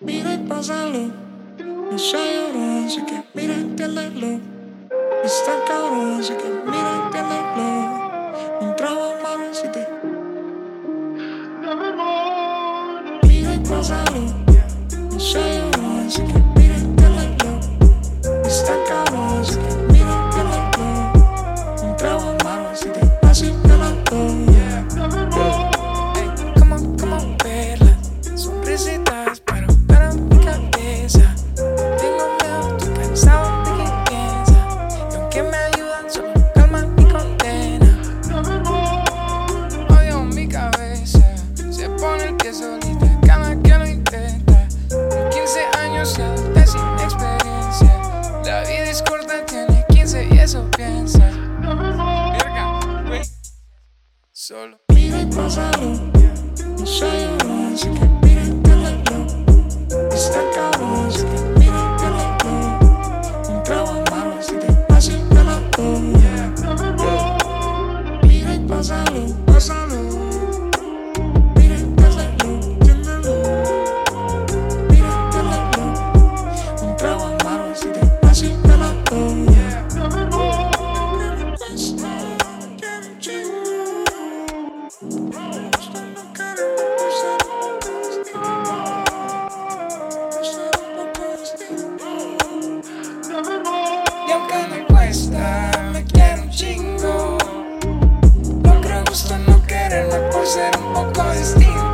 Mira y pásalo. No soy llorón, así que mira, entiéndelo. Está cabrón, así que mira, entiéndelo. Un trago malo si te. Mira y pásalo. No pie solita cada que lo intenta. Con 15 años y adultez sin experiencia. La vida es corta, tiene 15 y eso piensa. Solo. Mira y pásalo. Aunque me cuesta, me quiero un chingo. No creo gusto no quererme por ser un poco distinto.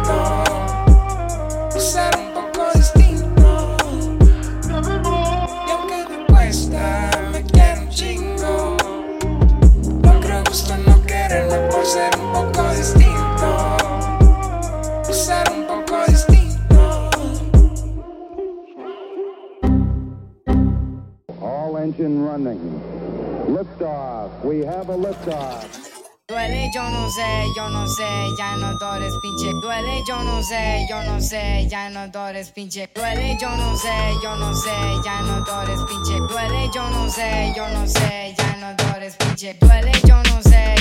Running. Liftoff. We have a liftoff. Duele, yo no sé, yo no sé, ya no dores, pinche. Duele, yo no sé, yo no sé, ya no dores, pinche. Duele, yo no sé, yo no sé, ya no dores, pinche. Duele, yo no sé, yo no sé, ya no dores, pinche. Duele, yo no sé,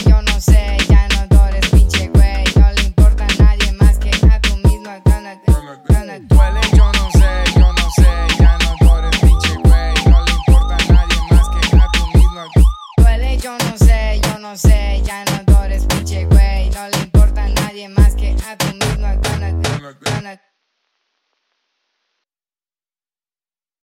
no sé, ya no dores, pinche güey. No le importa a nadie más que a tu mismo.